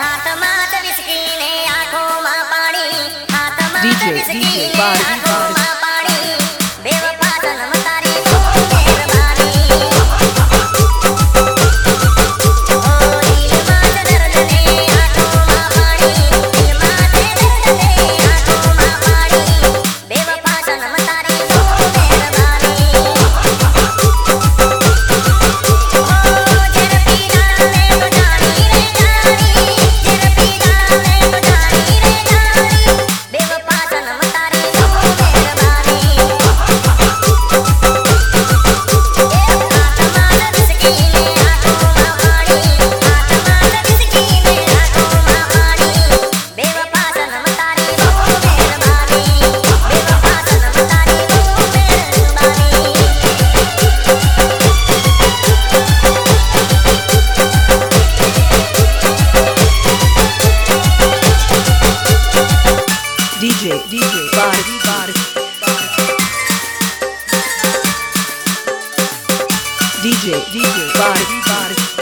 आत्मा चमिसकी ने आँखों में पानी। आत्मा चमिसकी ने आँखों में DJ, body, body. DJ, DJ, body, body.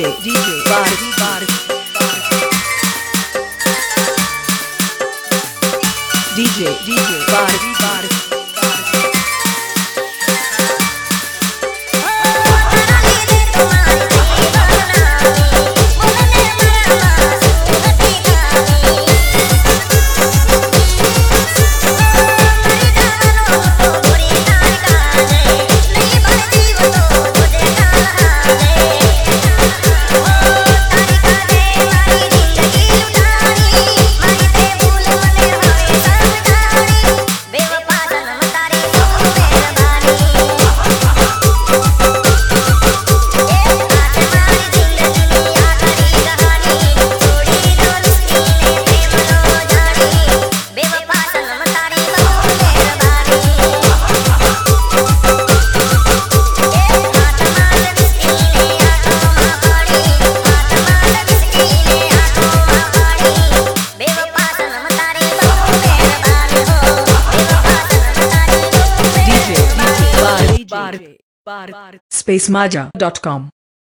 DJ, DJ, body, body. DJ, DJ, body, body. Space माजा डॉट कॉम